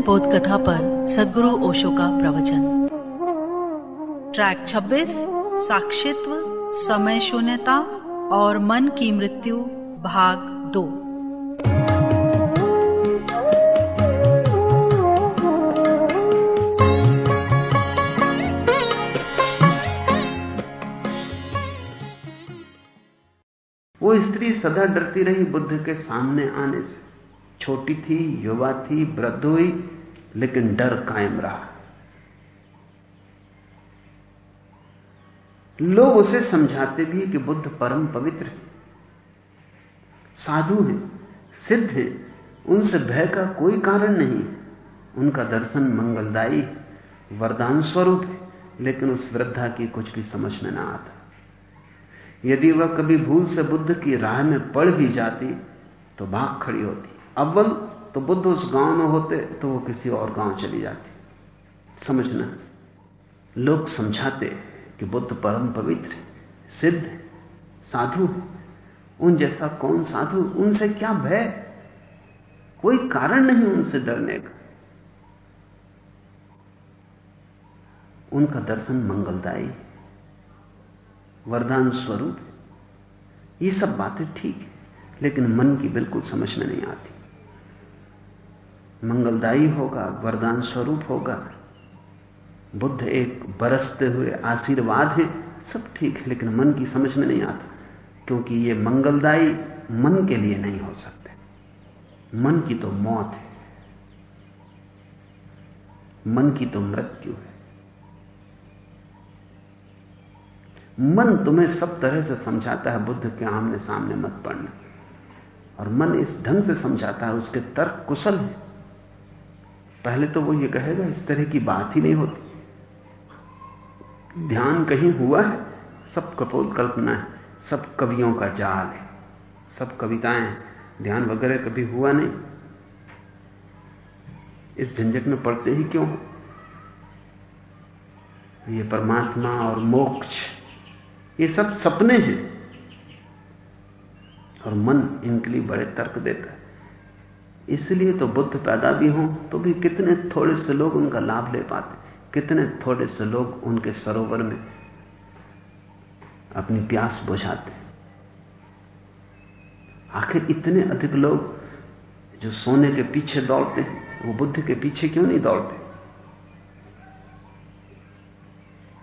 बोध कथा पर सदगुरु ओशो का प्रवचन। ट्रैक 26 साक्षित्व, समय शून्यता और मन की मृत्यु, भाग दो। वो स्त्री सदा डरती रही बुद्ध के सामने आने से। छोटी थी, युवा थी, वृद्ध हुई, लेकिन डर कायम रहा। लोग उसे समझाते भी कि बुद्ध परम पवित्र है। साधु हैं, सिद्ध हैं, उनसे भय का कोई कारण नहीं उनका दर्शन मंगलदायी वरदान स्वरूप है, लेकिन उस वृद्धा की कुछ भी समझ में ना आता। यदि वह कभी भूल से बुद्ध की राह में पड़ भी जाती तो भाग खड़ी होती। अव्वल तो बुद्ध उस गाँव में होते तो वो किसी और गाँव चली जाती। समझना। लोग समझाते कि बुद्ध परम पवित्र सिद्ध साधु उन जैसा कौन साधु, उनसे क्या भय? कोई कारण नहीं उनसे डरने का। उनका दर्शन मंगलदायी वरदान स्वरूप ये सब बातें ठीक है, लेकिन मन की बिल्कुल समझ में नहीं आती। मंगलदायी होगा, वरदान स्वरूप होगा। बुद्ध एक बरसते हुए आशीर्वाद है, सब ठीक है, लेकिन मन की समझ में नहीं आता, क्योंकि ये मंगलदायी मन के लिए नहीं हो सकते। मन की तो मौत है। मन की तो मृत्यु है। मन तुम्हें सब तरह से समझाता है, बुद्ध के आमने सामने मत पड़ना। और मन इस ढंग से समझाता है, उसके तर्क कुशल है। पहले तो वो ये कहेगा, इस तरह की बात ही नहीं होती। ध्यान कहीं हुआ है, सब कपोल कल्पना है, सब कवियों का जाल है, सब कविताएँ ध्यान वगैरह कभी हुआ नहीं। इस झंझट में पड़ते ही क्यों? ये परमात्मा और मोक्ष, ये सब सपने हैं, और मन इनके लिए बड़े तर्क देता है। इसलिए तो बुद्ध पैदा भी हों तो भी कितने थोड़े से लोग उनका लाभ ले पाते, कितने थोड़े से लोग उनके सरोवर में अपनी प्यास बुझाते। आखिर इतने अधिक लोग जो सोने के पीछे दौड़ते हैं, वो बुद्ध के पीछे क्यों नहीं दौड़ते?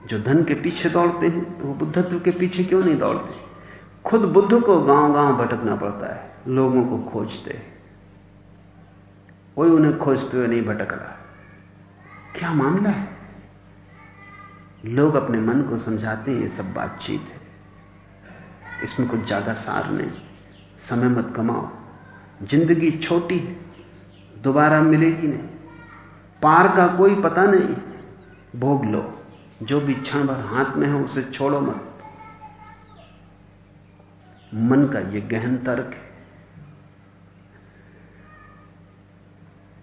जो धन के पीछे दौड़ते हैं, वो बुद्धत्व के पीछे क्यों नहीं दौड़ते? खुद बुद्ध को गाँव गाँव भटकना पड़ता है, लोगों को खोजते हैं। कोई उन्हें खोजते हुए नहीं भटक रहा क्या मामला है? लोग अपने मन को समझाते हैं, ये सब बातचीत है। इसमें कुछ ज़्यादा सार नहीं। समय मत कमाओ। ज़िंदगी छोटी है, दोबारा मिलेगी नहीं। पार का कोई पता नहीं। भोग लो। जो भी क्षण भर हाथ में है, उसे छोड़ो मत। मन का यह गहन तर्क है।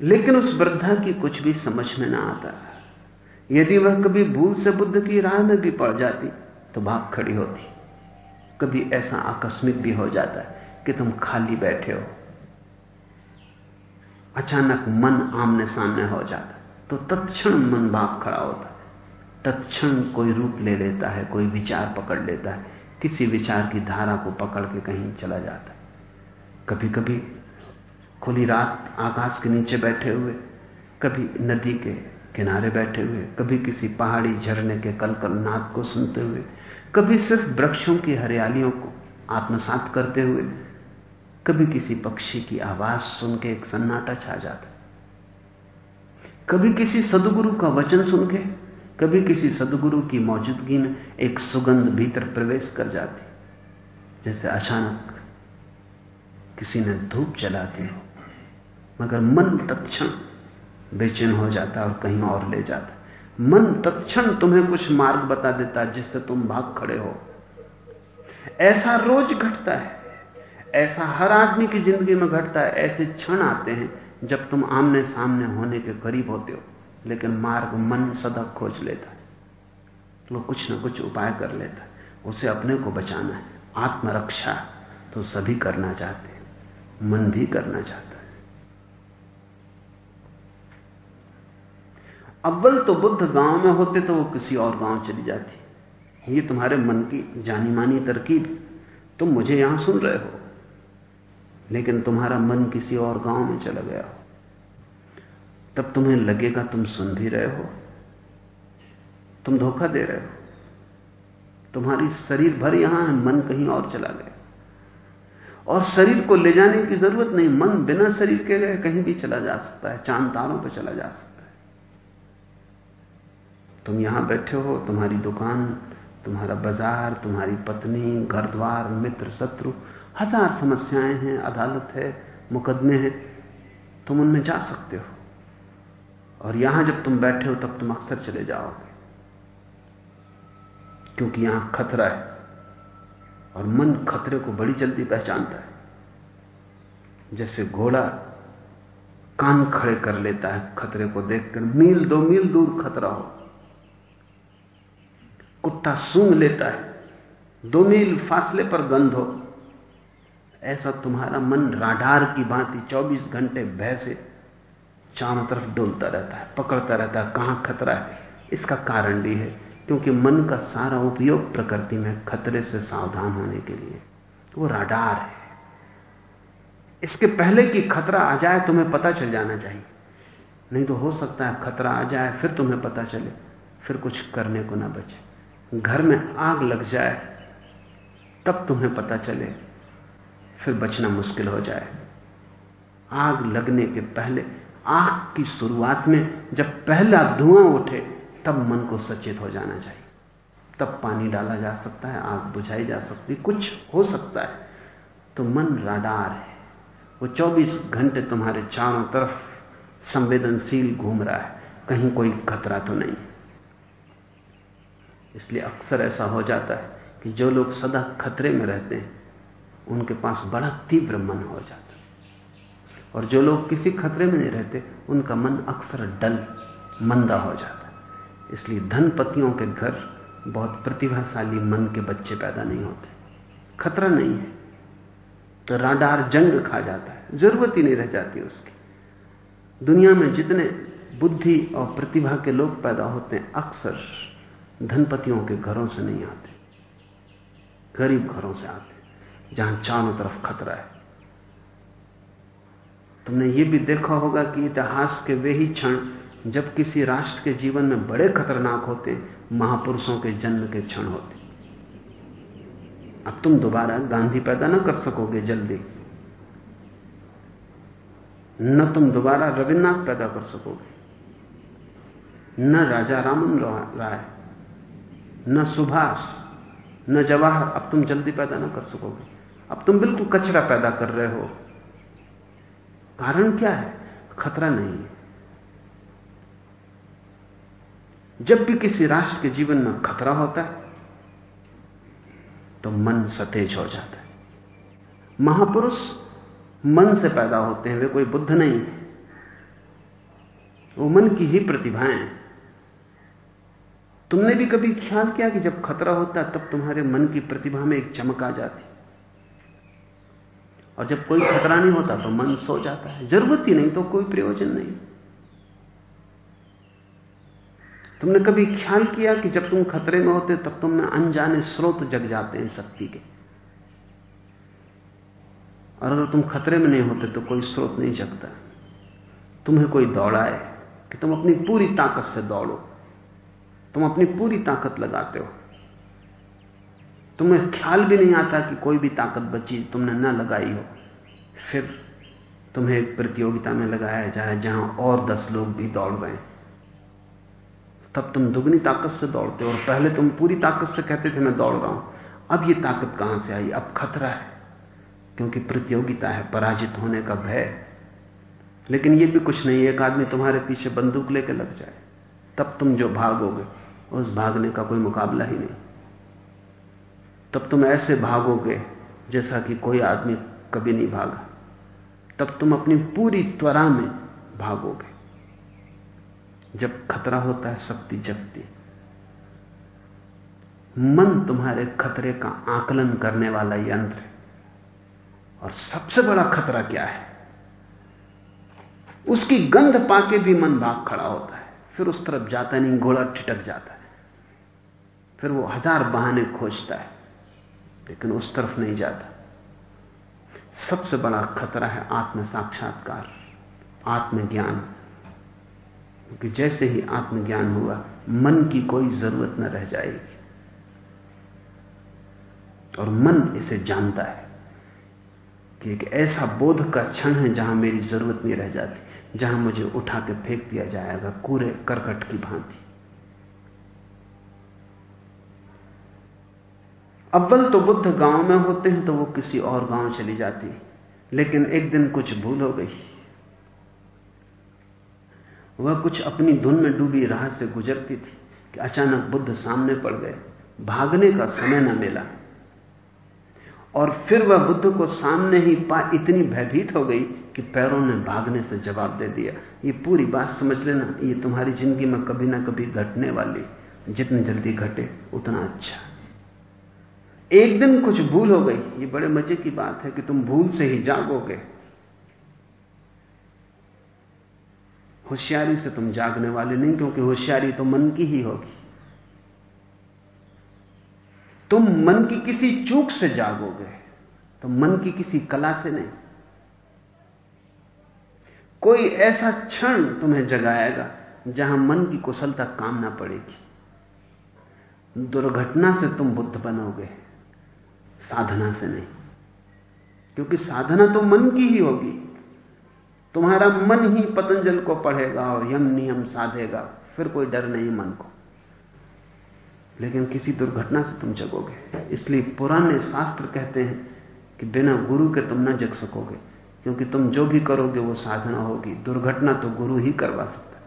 लेकिन उस वृद्धा की कुछ भी समझ में ना आता। यदि वह कभी भूल से बुद्ध की राह में भी पड़ जाती तो भाग खड़ी होती। कभी ऐसा आकस्मिक भी हो जाता है कि तुम खाली बैठे हो। अचानक मन आमने सामने हो जाता तो तत्क्षण मन भाग खड़ा होता। तत्क्षण कोई रूप ले लेता है, कोई विचार पकड़ लेता है, किसी विचार की धारा को पकड़ के कहीं चला जाता। है कभी कभी खुली रात आकाश के नीचे बैठे हुए, कभी नदी के किनारे बैठे हुए, कभी किसी पहाड़ी झरने के कलकल नाद को सुनते हुए, कभी सिर्फ़ वृक्षों की हरियालियों को आत्मसात करते हुए, कभी किसी पक्षी की आवाज़ सुन के एक सन्नाटा छा जाता। कभी किसी सदगुरु का वचन सुन के, कभी किसी सदगुरु की मौजूदगी में एक सुगंध भीतर प्रवेश कर जाती। जैसे अचानक किसी ने धूप जला दी हो। मगर मन तत्क्षण बेचैन हो जाता और कहीं और ले जाता। मन तत्क्षण तुम्हें कुछ मार्ग बता देता जिससे तुम भाग खड़े हो। ऐसा रोज घटता है। ऐसा हर आदमी की ज़िंदगी में घटता है। ऐसे क्षण आते हैं जब तुम आमने सामने होने के करीब होते हो, लेकिन मार्ग मन सदा खोज लेता है। वो कुछ ना कुछ उपाय कर लेता है। उसे अपने को बचाना है। आत्मरक्षा तो सभी करना चाहते हैं। मन भी करना चाहता अव्वल तो बुद्ध गाँव में होते तो वो किसी और गाँव चली जाती। ये तुम्हारे मन की जानी मानी तरकीब। तुम मुझे यहाँ सुन रहे हो, लेकिन तुम्हारा मन किसी और गाँव में चला गया। हो तब तुम्हें लगेगा तुम सुन भी रहे हो, तुम धोखा दे रहे हो। तुम्हारी शरीर भर यहाँ है, मन कहीं और चला गया। और शरीर को ले जाने की ज़रूरत नहीं, मन बिना शरीर के गए कहीं भी चला जा सकता है, चाँद तारों पर चला जा सकता है। तुम यहाँ बैठे हो, तुम्हारी दुकान, तुम्हारा बाज़ार, तुम्हारी पत्नी घर द्वार मित्र, शत्रु, हज़ार समस्याएँ हैं, अदालत है, मुकदमे हैं, तुम उनमें जा सकते हो। और यहाँ जब तुम बैठे हो, तब तुम अक्सर चले जाओगे। क्योंकि यहाँ खतरा है, और मन खतरे को बड़ी जल्दी पहचानता है। जैसे घोड़ा कान खड़े कर लेता है, खतरे को देखकर मील दो, मील दूर खतरा हो। कुत्ता सूंघ लेता है, दो मील फासले पर गंध हो। ऐसा तुम्हारा मन राडार की भांति 24 घंटे भय से चारों तरफ़ डोलता रहता है, पकड़ता रहता है, कहाँ खतरा है? इसका कारण भी है, क्योंकि मन का सारा उपयोग प्रकृति में खतरे से सावधान होने के लिए। वो राडार है। इसके पहले कि खतरा आ जाए, तुम्हें पता चल जाना चाहिए। नहीं तो हो सकता है खतरा आ जाए, फिर तुम्हें पता चले, फिर कुछ करने को ना बचे। घर में आग लग जाए, तब तुम्हें पता चले, फिर बचना मुश्किल हो जाए। आग लगने के पहले, आग की शुरुआत में जब पहला धुआँ उठे, तब मन को सचेत हो जाना चाहिए। तब पानी डाला जा सकता है, आग बुझाई जा सकती कुछ हो सकता है। तो मन राडार है। वो 24 घंटे तुम्हारे चारों तरफ़ संवेदनशील घूम रहा है। कहीं कोई खतरा तो नहीं इसलिए अक्सर ऐसा हो जाता है कि जो लोग सदा खतरे में रहते हैं, उनके पास बड़ा तीव्र मन हो जाता है। और जो लोग किसी खतरे में नहीं रहते, उनका मन अक्सर डल, मंदा हो जाता है। इसलिए धनपतियों के घर बहुत प्रतिभाशाली मन के बच्चे पैदा नहीं होते। खतरा नहीं है। तो राडार जंग खा जाता है। ज़रूरत ही नहीं रह जाती उसकी। दुनिया में जितने बुद्धि और प्रतिभा के लोग पैदा होते हैं, अक्सर धनपतियों के घरों से नहीं आते। गरीब घरों से आते। जहाँ चारों तरफ़ खतरा है। तुमने ये भी देखा होगा कि इतिहास के वे ही क्षण, जब किसी राष्ट्र के जीवन में बड़े खतरनाक होते, महापुरुषों के जन्म के क्षण होते। अब तुम दोबारा गांधी पैदा ना कर सकोगे जल्दी। न तुम दोबारा रविन्द्रनाथ पैदा कर सकोगे। न राजा रामन राय न सुभाष, न जवाहर, अब तुम जल्दी पैदा ना कर सकोगे। अब तुम बिल्कुल कचरा पैदा कर रहे हो। कारण क्या है? खतरा नहीं है। जब भी किसी राष्ट्र के जीवन में खतरा होता है तो मन सतेज हो जाता है। महापुरुष मन से पैदा होते हैं, वे कोई बुद्ध नहीं है। वो मन की ही प्रतिभाएँ तुमने भी कभी ख्याल किया कि जब खतरा होता तब तुम्हारे मन की प्रतिभा में एक चमक आ जाती? और जब कोई खतरा नहीं होता तो मन सो जाता है। ज़रूरत ही नहीं तो कोई प्रयोजन नहीं। तुमने कभी ख्याल किया कि जब तुम खतरे में होते, तब तुम में अनजाने स्रोत जग जाते हैं शक्ति के? और अगर तुम खतरे में नहीं होते तो कोई स्रोत नहीं जगता। तुम्हें कोई दौड़ाए कि तुम अपनी पूरी ताकत से दौड़ो। तुम अपनी पूरी ताकत लगाते हो। तुम्हें ख्याल भी नहीं आता कि कोई भी ताकत बची तुमने ना लगाई हो। फिर तुम्हें एक प्रतियोगिता में लगाया जाए जहाँ और दस लोग भी दौड़ रहे हैं। तब तुम दुगनी ताकत से दौड़ते हो और पहले तुम पूरी ताकत से कहते थे, मैं दौड़ रहा हूँ। अब ये ताकत कहाँ से आई? अब खतरा है, क्योंकि प्रतियोगिता है, पराजित होने का भय। लेकिन ये भी कुछ नहीं एक आदमी तुम्हारे पीछे बंदूक लेकर लग जाए, तब तुम जो भागोगे उस भागने का कोई मुकाबला ही नहीं। तब तुम ऐसे भागोगे जैसा कि कोई आदमी कभी नहीं भागा। तब तुम अपनी पूरी त्वरा में भागोगे। जब खतरा होता है, शक्ति जगती मन तुम्हारे खतरे का आकलन करने वाला यंत्र और सबसे बड़ा खतरा क्या है? उसकी गंध पाके भी मन भाग खड़ा होता है। फिर उस तरफ़ जाता नहीं, घोड़ा ठिटक जाता है। फिर वो हज़ार बहाने खोजता है, लेकिन उस तरफ़ नहीं जाता। सबसे बड़ा खतरा है आत्म साक्षात्कार आत्मज्ञान। क्योंकि जैसे ही आत्मज्ञान हुआ, मन की कोई ज़रूरत न रह जाएगी। और मन इसे जानता है कि एक ऐसा बोध का क्षण है जहाँ मेरी ज़रूरत नहीं रह जाती, जहाँ मुझे उठा के फेंक दिया जाएगा कूरे करकट की भांति। अव्वल तो बुद्ध गाँव में होते हैं तो वो किसी और गाँव चली जाती लेकिन एक दिन कुछ भूल हो गई। वह कुछ अपनी धुन में डूबी राह से गुजरती थी कि अचानक बुद्ध सामने पड़ गए। भागने का समय न मिला। और फिर वह बुद्ध को सामने ही पा इतनी भयभीत हो गई कि पैरों ने भागने से जवाब दे दिया। ये पूरी बात समझ लेना, ये तुम्हारी ज़िंदगी में कभी ना कभी घटने वाली। जितनी जल्दी घटे, उतना अच्छा। एक दिन कुछ भूल हो गई। ये बड़े मज़े की बात है कि तुम भूल से ही जागोगे। होशियारी से तुम जागने वाले नहीं, क्योंकि होशियारी तो मन की ही होगी। तुम मन की किसी चूक से जागोगे तो मन की किसी कला से नहीं। कोई ऐसा क्षण तुम्हें जगाएगा जहाँ मन की कुशलता काम ना पड़ेगी। दुर्घटना से तुम बुद्ध बनोगे। साधना से नहीं। क्योंकि साधना तो मन की ही होगी। तुम्हारा मन ही पतंजल को पढ़ेगा और यम नियम साधेगा, फिर कोई डर नहीं मन को। लेकिन किसी दुर्घटना से तुम जगोगे। इसलिए पुराने शास्त्र कहते हैं कि बिना गुरु के तुम न जग सकोगे। क्योंकि तुम जो भी करोगे, वो साधना होगी। दुर्घटना तो गुरु ही करवा सकता है।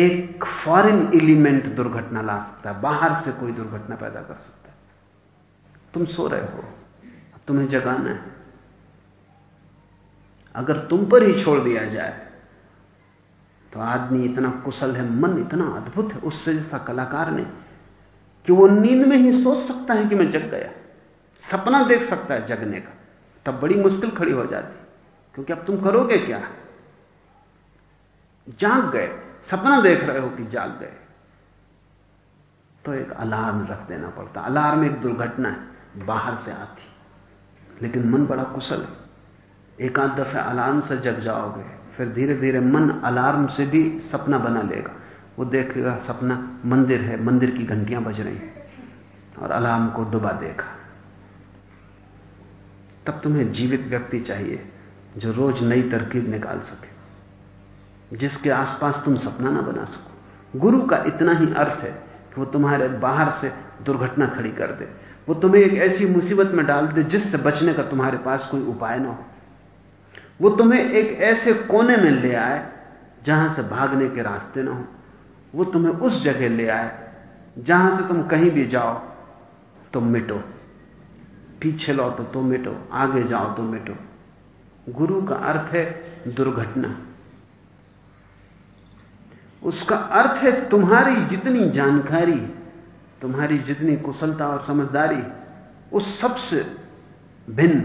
एक फॉरेन एलिमेंट दुर्घटना ला सकता है। बाहर से कोई दुर्घटना पैदा कर सकता तुम सो रहे हो, तुम्हें जगाना है। अगर तुम पर ही छोड़ दिया जाए तो आदमी इतना कुशल है, मन इतना अद्भुत है, उससे जैसा कलाकार नहीं, कि वो नींद में ही सोच सकता है कि मैं जग गया। सपना देख सकता है जगने का। तब बड़ी मुश्किल खड़ी हो जाती क्योंकि अब तुम करोगे क्या? जाग गए, सपना देख रहे हो कि जाग गए। तो एक अलार्म रख देना पड़ता। अलार्म एक दुर्घटना है। बाहर से आती। लेकिन मन बड़ा कुशल है। एक आध दफे अलार्म से जग जाओगे, फिर धीरे धीरे मन अलार्म से भी सपना बना लेगा। वो देखेगा सपना, मंदिर है, मंदिर की घंटियाँ बज रही हैं और अलार्म को डुबा देगा। तब तुम्हें जीवित व्यक्ति चाहिए जो रोज नई तरकीब निकाल सके, जिसके आसपास तुम सपना ना बना सको। गुरु का इतना ही अर्थ है कि वो तुम्हारे बाहर से दुर्घटना खड़ी कर दे। वो तुम्हें एक ऐसी मुसीबत में डाल दे जिससे बचने का तुम्हारे पास कोई उपाय ना हो। वो तुम्हें एक ऐसे कोने में ले आए जहाँ से भागने के रास्ते ना हो। वो तुम्हें उस जगह ले आए जहाँ से तुम कहीं भी जाओ तो मिटो। पीछे लौटो तो मिटो। आगे जाओ तो मिटो। गुरु का अर्थ है दुर्घटना। उसका अर्थ है तुम्हारी जितनी जानकारी तुम्हारी जितनी कुशलता और समझदारी, उस सबसे भिन्न,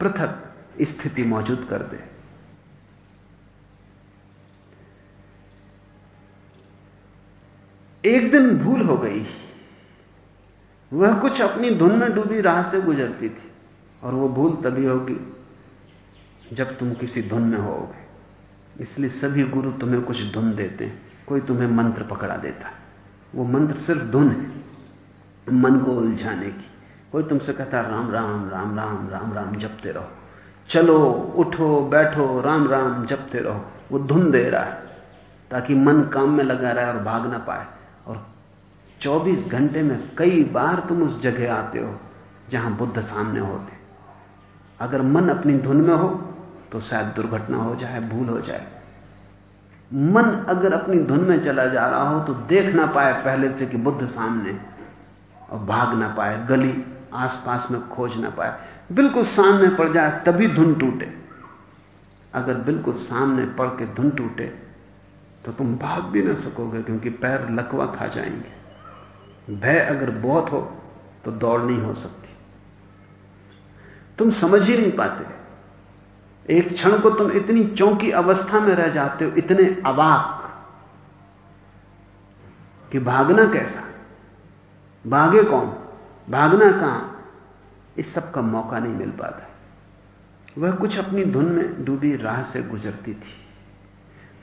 पृथक स्थिति मौजूद कर दे। एक दिन भूल हो गई। वह कुछ अपनी धुन में डूबी राह से गुजरती थी, और वो भूल तभी होगी जब तुम किसी धुन में होगे इसलिए सभी गुरु तुम्हें कुछ धुन देते हैं, कोई तुम्हें मंत्र पकड़ा देता। वो मंत्र सिर्फ़ धुन है। मन को उलझाने की। कोई तुमसे कहता, राम राम राम राम राम राम, जपते रहो। चलो, उठो, बैठो, राम राम, जपते रहो। वो धुन दे रहा है, ताकि मन काम में लगा रहा है और भाग ना पाए। और 24 घंटे में कई बार तुम उस जगह आते हो, जहाँ बुद्ध सामने होते। अगर मन अपनी धुन में हो तो शायद दुर्घटना हो जाए, भूल हो जाए। मन अगर अपनी धुन में चला जा रहा हो तो देख ना पाए पहले से कि बुद्ध सामने। और भाग ना पाए, गली आसपास में खोज ना पाए। बिल्कुल सामने पड़ जाए, तभी धुन टूटे। अगर बिल्कुल सामने पड़ के धुन टूटे तो तुम भाग भी ना सकोगे, क्योंकि पैर लकवा खा जाएँगे। भय अगर बहुत हो तो दौड़ नहीं हो सकती। तुम समझ ही नहीं पाते। एक क्षण को तुम इतनी चौंकी अवस्था में रह जाते हो, इतने अवाक, कि भागना कैसा? भागे कौन? भागना कहाँ? इस सब का मौका नहीं मिल पाता। वह कुछ अपनी धुन में डूबी राह से गुजरती थी।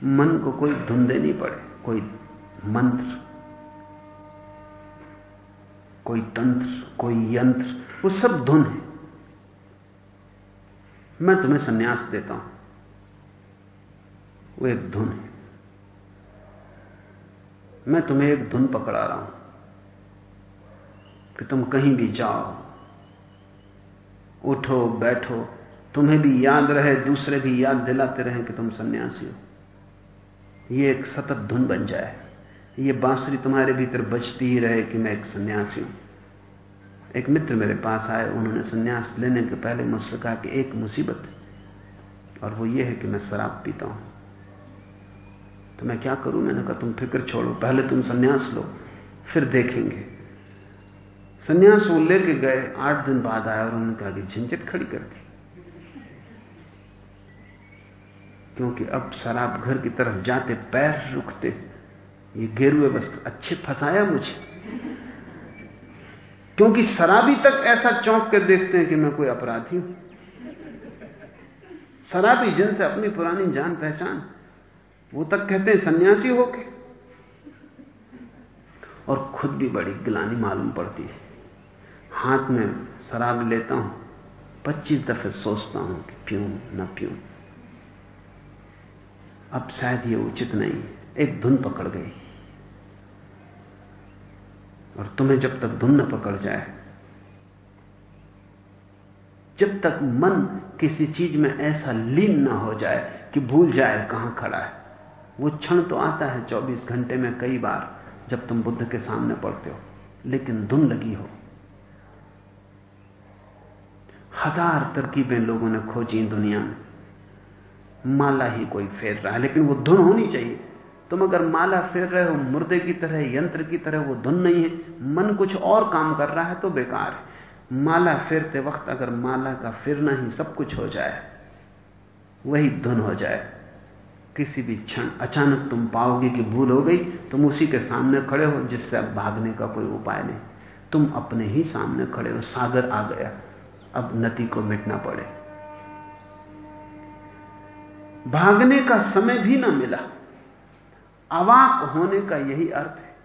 मन को कोई धुन देनी पड़े, कोई मंत्र, कोई तंत्र, कोई यंत्र, वो सब धुन है। मैं तुम्हें सन्यास देता हूँ। वो एक धुन है। मैं तुम्हें एक धुन पकड़ा रहा हूँ। कि तुम कहीं भी जाओ, उठो, बैठो, तुम्हें भी याद रहे, दूसरे भी याद दिलाते रहे कि तुम सन्यासी हो। ये एक सतत धुन बन जाए। ये बांसुरी तुम्हारे भीतर बजती ही रहे कि मैं एक सन्यासी हूँ। एक मित्र मेरे पास आए, उन्होंने सन्यास लेने के पहले मुझसे कहा कि एक मुसीबत है, और वो ये है कि मैं शराब पीता हूँ। तो मैं क्या करूँ? मैंने कहा, तुम फ़िक्र छोड़ो, पहले तुम सन्यास लो, फिर देखेंगे। सन्यास वो लेके गए, आठ दिन बाद आया और उन्होंने कहा कि झंझट खड़ी कर दी क्योंकि अब शराब घर की तरफ़ जाते, पैर रुकते, ये गेरुए वस्त्र अच्छे फंसाया मुझे। क्योंकि शराबी तक ऐसा चौंक कर देखते हैं कि मैं कोई अपराधी हूँ। शराबी जिनसे अपनी पुरानी जान पहचान, वो तक कहते हैं सन्यासी होके। और खुद भी बड़ी गिलानी मालूम पड़ती है। हाथ में शराब लेता हूँ, पच्चीस दफे सोचता हूँ कि पीऊं न पीऊं। अब शायद ये उचित नहीं, एक धुन पकड़ गई। और तुम्हें जब तक धुन न पकड़ जाए, जब तक मन किसी चीज़ में ऐसा लीन ना हो जाए कि भूल जाए कहाँ खड़ा है, वो क्षण तो आता है 24 घंटे में कई बार जब तुम बुद्ध के सामने पड़ते हो, लेकिन धुन लगी हो। हज़ार तरकीबें लोगों ने खोजी दुनिया में। माला ही कोई फेर रहा है, लेकिन वो धुन होनी चाहिए। तुम अगर माला फेर रहे हो, मुर्दे की तरह, यंत्र की तरह, वो धुन नहीं है। मन कुछ और काम कर रहा है तो बेकार है। माला फेरते वक्त अगर माला का फिरना ही सब कुछ हो जाए, वही धुन हो जाए। किसी भी क्षण अचानक तुम पाओगे कि भूल हो गई, तुम उसी के सामने खड़े हो, जिससे अब भागने का कोई उपाय नहीं। तुम अपने ही सामने खड़े हो, सागर आ गया। अब नदी को मिटना पड़े। भागने का समय भी ना मिला। अवाक होने का यही अर्थ है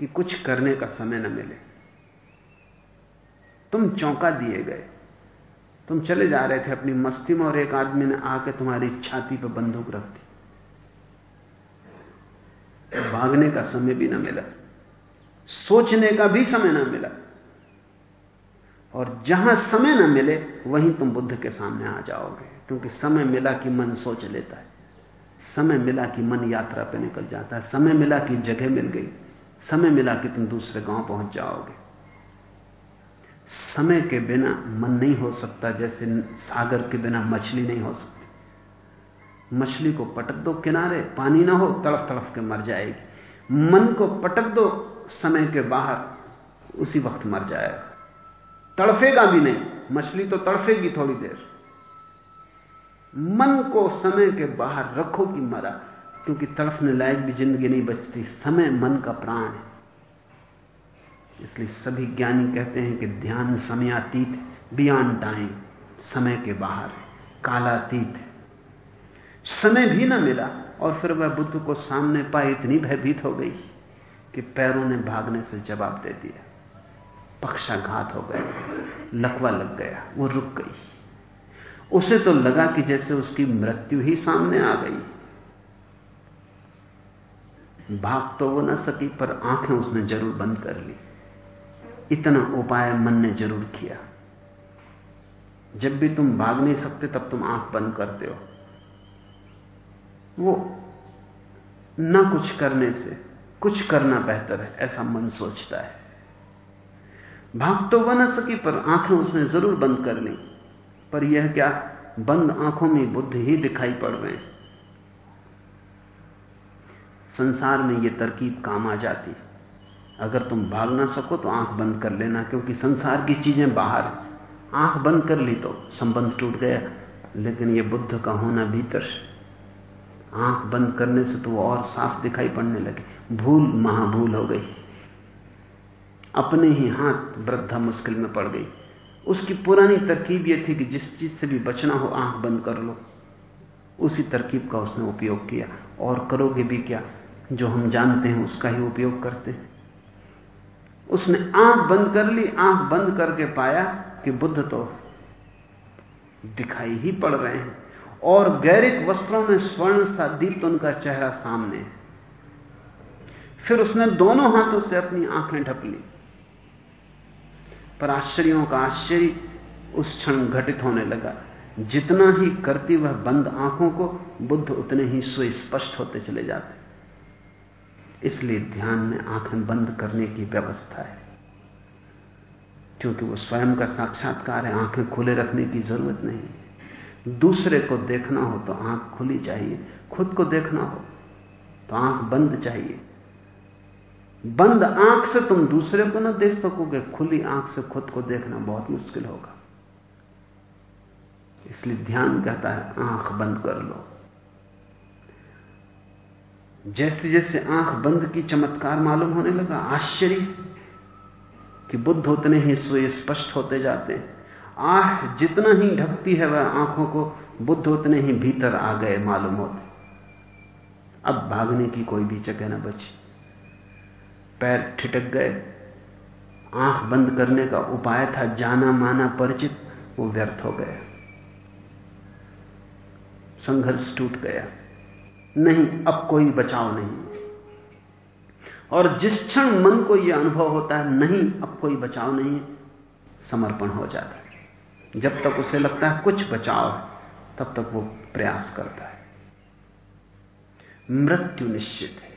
कि कुछ करने का समय ना मिले। तुम चौंका दिए गए। तुम चले जा रहे थे अपनी मस्ती में और एक आदमी ने आकर तुम्हारी छाती पर बंदूक रख दी। भागने का समय भी ना मिला। सोचने का भी समय ना मिला। और जहाँ समय ना मिले, वहीं तुम बुद्ध के सामने आ जाओगे। क्योंकि समय मिला कि मन सोच लेता है। समय मिला कि मन यात्रा पे निकल जाता है। समय मिला कि जगह मिल गई। समय मिला कि तुम दूसरे गाँव पहुँच जाओगे। समय के बिना मन नहीं हो सकता, जैसे सागर के बिना मछली नहीं हो सकती। मछली को पटक दो किनारे, पानी ना हो, तड़फ तड़फ के मर जाएगी। मन को पटक दो, समय के बाहर उसी वक्त मर जाएगा। तड़फेगा भी नहीं। मछली तो तड़फेगी थोड़ी देर। मन को समय के बाहर रखो कि मरा, क्योंकि तड़फने लायक भी ज़िंदगी नहीं बचती। समय मन का प्राण है। इसलिए सभी ज्ञानी कहते हैं कि ध्यान समयातीत बियॉन्ड टाइम समय के बाहर कालातीत है। समय भी ना मिला, और फिर वह बुद्ध को सामने पाए, इतनी भयभीत हो गई कि पैरों ने भागने से जवाब दे दिया। पक्षाघात हो गया लकवा लग गया, वो रुक गई। उसे तो लगा कि जैसे उसकी मृत्यु ही सामने आ गई। भाग तो वो न सकी, पर आँखें उसने ज़रूर बंद कर ली। इतना उपाय मन ने ज़रूर किया। जब भी तुम भाग नहीं सकते, तब तुम आँख बंद करते हो। वो ना कुछ करने से कुछ करना बेहतर है, ऐसा मन सोचता है। भाग तो वह ना सकी, पर आँखें उसने ज़रूर बंद कर ली। पर यह क्या, बंद आँखों में बुद्ध ही दिखाई पड़ रहे हैं। संसार में यह तरकीब काम आ जाती। अगर तुम भाग ना सको तो आँख बंद कर लेना, क्योंकि संसार की चीज़ें बाहर आँख बंद कर ली तो संबंध टूट गया, लेकिन यह बुद्ध का होना भीतर आँख बंद करने से तो और साफ़ दिखाई पड़ने लगे। भूल, महाभूल हो गई। अपने ही हाथ वृद्धा मुश्किल में पड़ गई। उसकी पुरानी तरकीब यह थी कि जिस चीज़ से भी बचना हो, आँख बंद कर लो। उसी तरकीब का उसने उपयोग किया। और करोगे भी क्या? जो हम जानते हैं, उसका ही उपयोग करते हैं। उसने आँख बंद कर ली। आँख बंद करके पाया कि बुद्ध तो दिखाई ही पड़ रहे हैं। और गैरिक वस्त्रों में स्वर्ण सा दीप्त उनका चेहरा सामने है। फिर उसने दोनों हाथों से अपनी आँखें ढप ली। पर आश्चर्यों का आश्चर्य उस क्षण घटित होने लगा। जितना ही करती वह बंद आँखों को, बुद्ध उतने ही सुस्पष्ट होते चले जाते। इसलिए ध्यान में आँखें बंद करने की व्यवस्था है। क्योंकि वो स्वयं का साक्षात्कार है, आँखें खुले रखने की ज़रूरत नहीं दूसरे को देखना हो तो आँख खुली चाहिए, खुद को देखना हो तो आँख बंद चाहिए। बंद आँख से तुम दूसरे को ना देख सकोगे, खुली आँख से खुद को देखना बहुत मुश्किल होगा। इसलिए ध्यान कहता है, आँख बंद कर लो। जैसे जैसे आँख बंद की चमत्कार मालूम होने लगा, आश्चर्य कि बुद्ध उतने ही स्पष्ट होते जाते हैं। आह जितना ही ढकती है वह आँखों को, बुद्ध उतने ही भीतर आ गए मालूम होते। अब भागने की कोई भी जगह न बची। पैर ठिटक गए। आँख बंद करने का उपाय था जाना माना परिचित, वो व्यर्थ हो गया। संघर्ष टूट गया। नहीं, अब कोई बचाव नहीं। और जिस क्षण मन को यह अनुभव होता है, नहीं, अब कोई बचाव नहीं समर्पण हो जाता है। जब तक उसे लगता है कुछ बचाव है, तब तक वो प्रयास करता है। मृत्यु निश्चित है।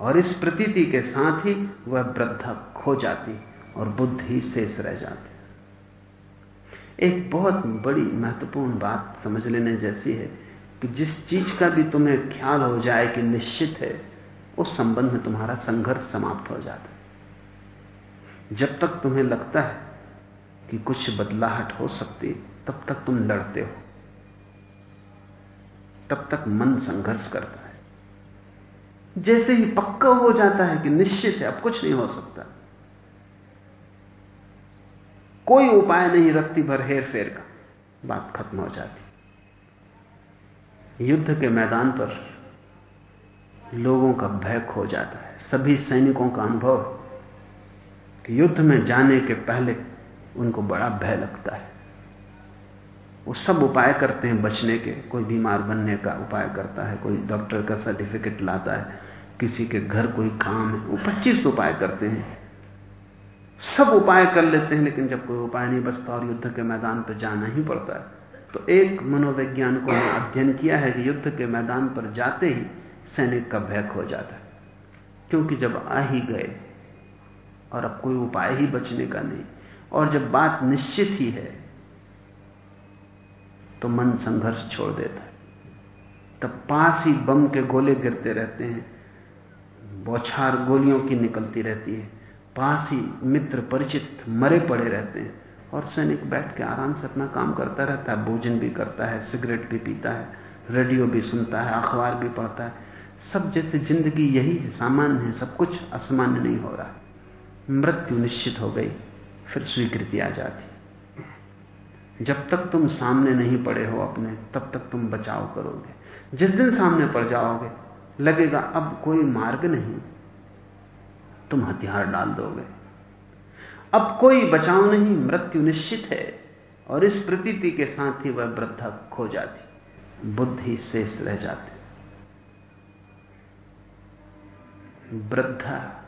और इस प्रतीति के साथ ही वह वृद्धा खो जाती और बुद्ध ही शेष रह जाते। एक बहुत बड़ी महत्वपूर्ण बात समझ लेने जैसी है कि जिस चीज़ का भी तुम्हें ख्याल हो जाए कि निश्चित है, उस संबंध में तुम्हारा संघर्ष समाप्त हो जाता है। जब तक तुम्हें लगता है कि कुछ बदलाहट हो सकती, तब तक तुम लड़ते हो। तब तक मन संघर्ष करता जैसे ही पक्का हो जाता है कि निश्चित है, अब कुछ नहीं हो सकता। कोई उपाय नहीं रखती भर हेर फेर का। बात खत्म हो जाती। युद्ध के मैदान पर लोगों का भय खो जाता है। सभी सैनिकों का अनुभव कि युद्ध में जाने के पहले उनको बड़ा भय लगता है। सब उपाय करते हैं बचने के। कोई बीमार बनने का उपाय करता है, कोई डॉक्टर का सर्टिफिकेट लाता है, किसी के घर कोई काम है, वो पच्चीस उपाय करते हैं। सब उपाय कर लेते हैं, लेकिन जब कोई उपाय नहीं बचता और युद्ध के मैदान पर जाना ही पड़ता है तो एक मनोवैज्ञानिकों ने अध्ययन किया है कि युद्ध के मैदान पर जाते ही सैनिक का भय खो जाता है, क्योंकि जब आ ही गए और अब कोई उपाय ही बचने का नहीं। और जब बात निश्चित ही है तो मन संघर्ष छोड़ देता है। तब पास ही बम के गोले गिरते रहते हैं, बौछार गोलियों की निकलती रहती है। पास ही मित्र परिचित मरे पड़े रहते हैं और सैनिक बैठ के आराम से अपना काम करता रहता है, भोजन भी करता है, सिगरेट भी पीता है, रेडियो भी सुनता है, अखबार भी पढ़ता है। सब जैसे ज़िंदगी यही है, सामान्य है, सब कुछ असामान्य नहीं हो रहा। मृत्यु निश्चित हो गई, फिर स्वीकृति आ जाती। जब तक तुम सामने नहीं पड़े हो अपने, तब तक तुम बचाव करोगे। जिस दिन सामने पड़ जाओगे, लगेगा, अब कोई मार्ग नहीं। तुम हथियार डाल दोगे। अब कोई बचाव नहीं, मृत्यु निश्चित है। और इस प्रतीति के साथ ही वह वृद्धा खो जाती। बुद्धि शेष रह जाती। वृद्धा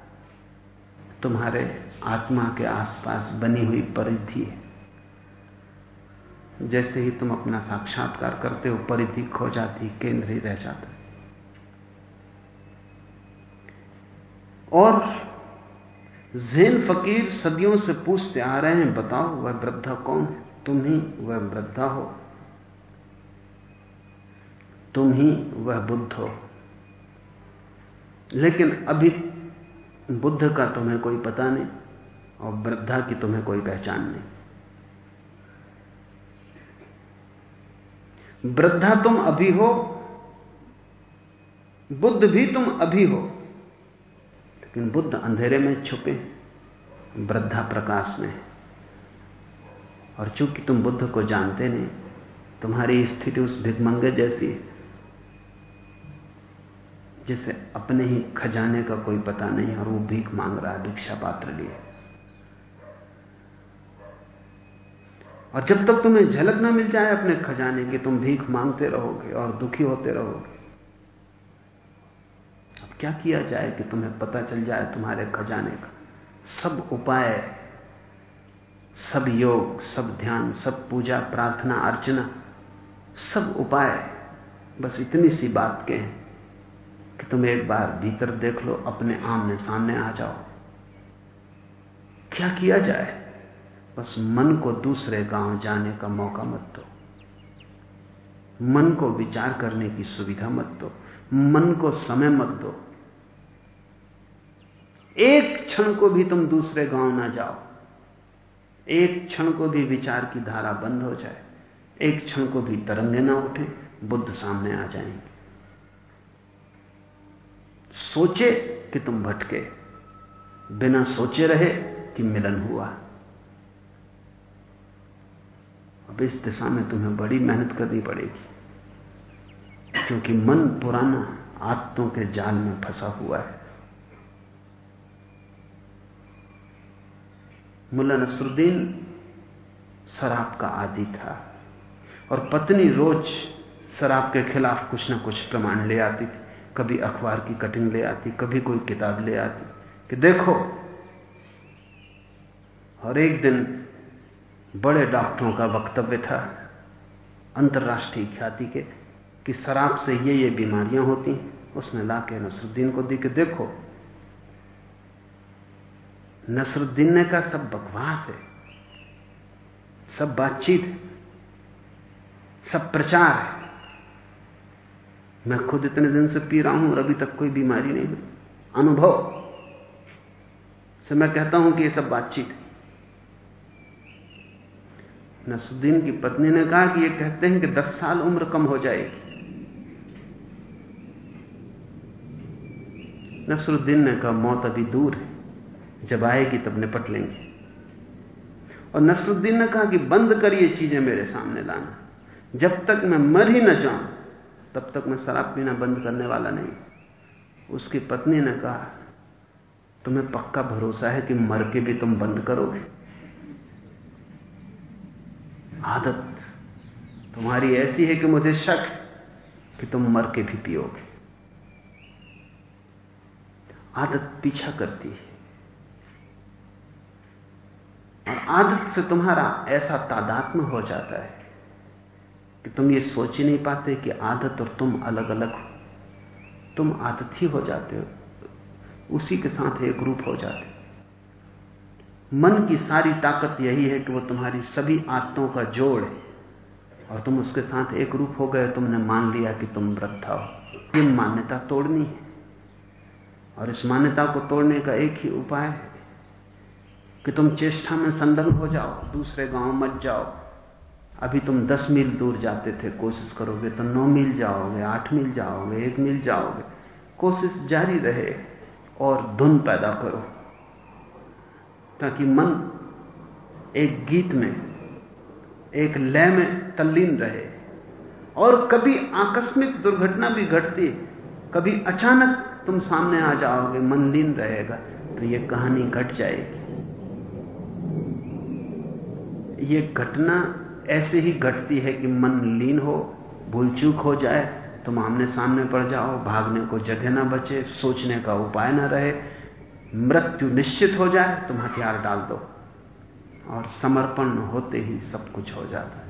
तुम्हारे आत्मा के आसपास बनी हुई परिधि है। जैसे ही तुम अपना साक्षात्कार करते हो, परिधि खो जाती, केंद्र ही रह जाता और जैन फकीर सदियों से पूछते आ रहे हैं, बताओ, वह वृद्धा कौन है? तुम ही वह वृद्धा हो। तुम ही वह बुद्ध हो। लेकिन अभी बुद्ध का तुम्हें कोई पता नहीं और वृद्धा की तुम्हें कोई पहचान नहीं। वृद्धा तुम अभी हो, बुद्ध भी तुम अभी हो। लेकिन बुद्ध अंधेरे में छुपे, वृद्धा प्रकाश में। और चूँकि तुम बुद्ध को जानते नहीं, तुम्हारी स्थिति उस भिगमंगे जैसी है, जिसे अपने ही खजाने का कोई पता नहीं, और वो भीख मांग रहा है, भिक्षा पात्र लिए। और जब तक तुम्हें झलक ना मिल जाए अपने खजाने की, तुम भीख मांगते रहोगे और दुखी होते रहोगे। अब क्या किया जाए कि तुम्हें पता चल जाए तुम्हारे खजाने का? सब उपाय, सब योग, सब ध्यान, सब पूजा, प्रार्थना, अर्चना, सब उपाय। बस इतनी सी बात के हैं कि तुम एक बार भीतर देख लो, अपने आमने सामने आ जाओ। क्या किया जाए? बस मन को दूसरे गाँव जाने का मौका मत दो। मन को विचार करने की सुविधा मत दो। मन को समय मत दो। एक क्षण को भी तुम दूसरे गाँव ना जाओ। एक क्षण को भी विचार की धारा बंद हो जाए। एक क्षण को भी तरंगे ना उठे, बुद्ध सामने आ जाएँगे। सोचे कि तुम भटके, बिना सोचे रहे कि मिलन हुआ। अब इस दिशा में तुम्हें बड़ी मेहनत करनी पड़ेगी। क्योंकि मन पुराना आत्तों के जाल में फंसा हुआ है। मुल्ला नसरुद्दीन शराब का आदि था और पत्नी रोज शराब के खिलाफ कुछ ना कुछ प्रमाण ले आती थी। कभी अखबार की कटिंग ले आती, कभी कोई किताब ले आती कि देखो और एक दिन बड़े डॉक्टरों का वक्तव्य था अंतर्राष्ट्रीय ख्याति के कि शराब से ये ये बीमारियाँ होती उसने ला के नसरुद्दीन को दी कि देखो, नसरुद्दीन ने कहा, सब बकवास है, सब बातचीत है, सब प्रचार है। मैं खुद इतने दिन से पी रहा हूँ और अभी तक कोई बीमारी नहीं हुई। अनुभव। से मैं कहता हूँ कि ये सब बातचीत है। नसुद्दीन की पत्नी ने कहा कि ये कहते हैं कि दस साल उम्र कम हो जाएगी। नसरुद्दीन ने कहा, मौत अभी दूर है, जब आएगी तब निपट लेंगे। और नसरुद्दीन ने कहा कि बंद करिए चीज़ें मेरे सामने लाना। जब तक मैं मर ही न जाऊँ, तब तक मैं शराब पीना बंद करने वाला नहीं। उसकी पत्नी ने कहा, तुम्हें पक्का भरोसा है कि मर के भी तुम बंद करोगे? आदत। तुम्हारी ऐसी है कि मुझे शक कि तुम मर के भी पियोगे। आदत पीछा करती है। और आदत से तुम्हारा ऐसा तादात्म हो जाता है कि तुम ये सोच ही नहीं पाते कि आदत और तुम अलग अलग हो। तुम आदत ही हो जाते हो। उसी के साथ एक रूप हो जाते मन की सारी ताकत यही है कि वो तुम्हारी सभी आदतों का जोड़ है। और तुम उसके साथ एक रूप हो गए, तुमने मान लिया कि तुम वृद्धा हो। ये मान्यता तोड़नी है। और इस मान्यता को तोड़ने का एक ही उपाय है कि तुम चेष्टा में संलग्न हो जाओ, दूसरे गाँव मत जाओ। अभी तुम दस मील दूर जाते थे, कोशिश करोगे तो नौ मील जाओगे, आठ मील जाओगे, एक मील जाओगे। कोशिश जारी रहे और धुन पैदा करो। ताकि मन एक गीत में, एक लय में तल्लीन रहे। और कभी आकस्मिक दुर्घटना भी घटती, कभी अचानक तुम सामने आ जाओगे, मन लीन रहेगा तो यह कहानी घट जाएगी। ये घटना ऐसे ही घटती है कि मन लीन हो भूल चूक हो जाए, तुम आमने सामने पड़ जाओ, भागने को जगह ना बचे, सोचने का उपाय ना रहे मृत्यु निश्चित हो जाए, तुम हथियार डाल दो। और समर्पण होते ही सब कुछ हो जाता है।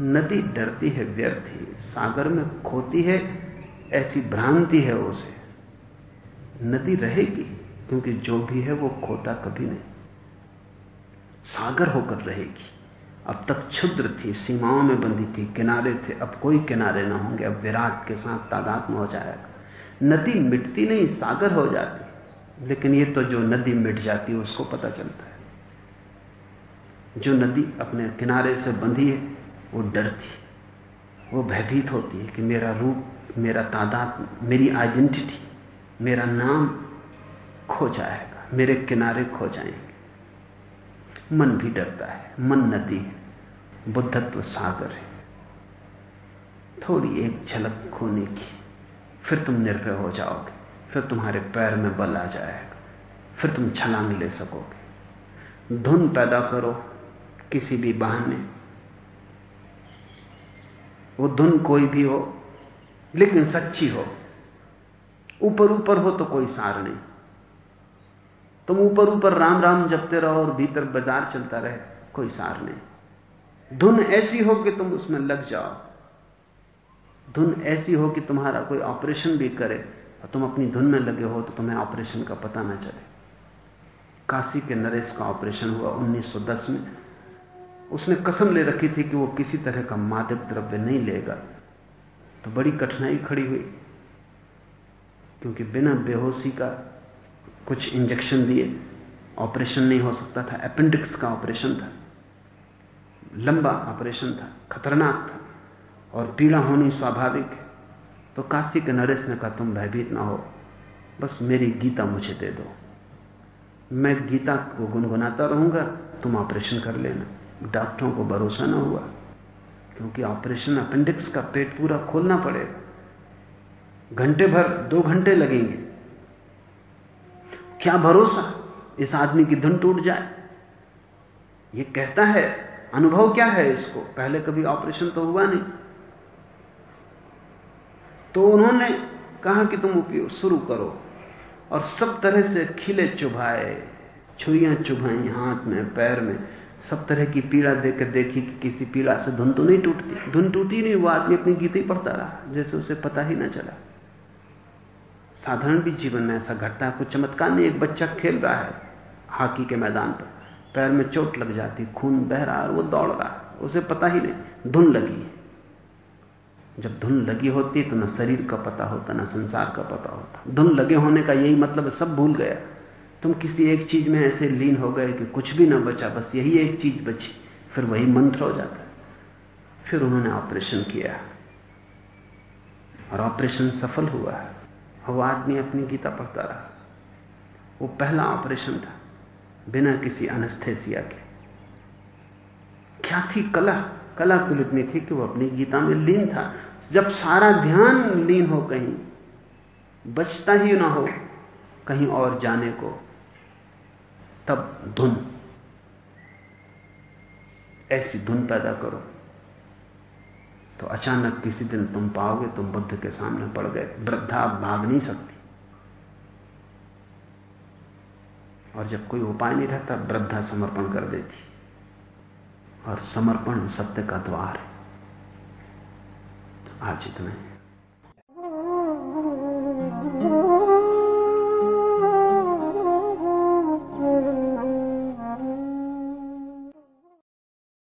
नदी डरती है, व्यर्थ ही। सागर में खोती है, ऐसी भ्रांति है उसे। नदी रहेगी, क्योंकि जो भी है वो खोता कभी नहीं। सागर होकर रहेगी। अब तक क्षुद्र थी, सीमाओं में बंधी थी, किनारे थे। अब कोई किनारे ना होंगे, अब विराट के साथ तादात्म हो जाएगा। नदी मिटती नहीं, सागर हो जाती। लेकिन ये तो जो नदी मिट जाती है, उसको पता चलता है। जो नदी अपने किनारे से बंधी है, वो डरती वो भयभीत होती है कि मेरा रूप, मेरा तादाद, मेरी आइडेंटिटी, मेरा नाम खो जाएगा, मेरे किनारे खो जाएँगे। मन भी डरता है। मन नदी है। बुद्धत्व सागर है। थोड़ी एक झलक खोने की फिर तुम निर्भय हो जाओगे। फिर तुम्हारे पैर में बल आ जाएगा। फिर तुम छलांग ले सकोगे। धुन पैदा करो किसी भी बहाने। वो धुन कोई भी हो, लेकिन सच्ची हो। ऊपर ऊपर हो तो कोई सार नहीं। तुम ऊपर ऊपर राम राम जपते रहो और भीतर बाज़ार चलता रहे, कोई सार नहीं। धुन ऐसी हो कि तुम उसमें लग जाओ। धुन ऐसी हो कि तुम्हारा कोई ऑपरेशन भी करे और तुम अपनी धुन में लगे हो तो तुम्हें ऑपरेशन का पता ना चले। काशी के नरेश का ऑपरेशन हुआ 1910 में। उसने कसम ले रखी थी कि वो किसी तरह का मादक द्रव्य नहीं लेगा। तो बड़ी कठिनाई खड़ी हुई, क्योंकि बिना बेहोशी का कुछ इंजेक्शन दिए ऑपरेशन नहीं हो सकता था। अपेंडिक्स का ऑपरेशन था, लंबा ऑपरेशन था, खतरनाक था और पीड़ा होनी स्वाभाविक है। तो काशी के नरेश ने कहा, तुम भयभीत ना हो। बस मेरी गीता मुझे दे दो। मैं गीता को गुनगुनाता रहूँगा, तुम ऑपरेशन कर लेना। डॉक्टरों को भरोसा ना हुआ, क्योंकि ऑपरेशन अपेंडिक्स का पेट पूरा खोलना पड़ेगा। घंटे भर, दो घंटे लगेंगे। क्या भरोसा इस आदमी की धुन टूट जाए? ये कहता है, अनुभव क्या है इसको? पहले कभी ऑपरेशन तो हुआ नहीं। तो उन्होंने कहा कि तुम उपयोग शुरू करो और सब तरह से खिले चुभाए छुरियाँ चुभाई, हाथ में, पैर में। सब तरह की पीड़ा देकर देखी कि किसी पीड़ा से धुन तो नहीं टूटती। धुन टूटी नहीं, वो आदमी अपनी गीत ही पढ़ता रहा, जैसे उसे पता ही ना चला। साधारण भी जीवन में ऐसा घटता है, कुछ चमत्कार नहीं, एक बच्चा खेल रहा है हॉकी के मैदान पर। पैर में चोट लग जाती, खून बह रहा है और वो दौड़ रहा है। उसे पता ही नहीं, धुन लगी है। जब धुन लगी होती तो न शरीर का पता होता, न संसार का पता होता। धुन लगे होने का यही मतलब सब भूल गया। तुम किसी एक चीज़ में ऐसे लीन हो गए कि कुछ भी ना बचा, बस यही एक चीज़ बची, फिर वही मंत्र हो जाता। फिर उन्होंने ऑपरेशन किया। और ऑपरेशन सफल हुआ। है वो आदमी अपनी गीता पढ़ता रहा। वो पहला ऑपरेशन था, बिना किसी अनस्थेसिया के। क्या थी कला? कला कुल इतनी थी कि वो अपनी गीता में लीन था। जब सारा ध्यान लीन हो कहीं, बचता ही ना हो कहीं और जाने को, तब धुन। ऐसी धुन पैदा करो। तो अचानक किसी दिन तुम पाओगे, तुम बुद्ध के सामने पड़ गए। वृद्धा भाग नहीं सकती। और जब कोई उपाय नहीं रहता, वृद्धा समर्पण कर देती। और समर्पण सत्य का द्वार है। आज इतना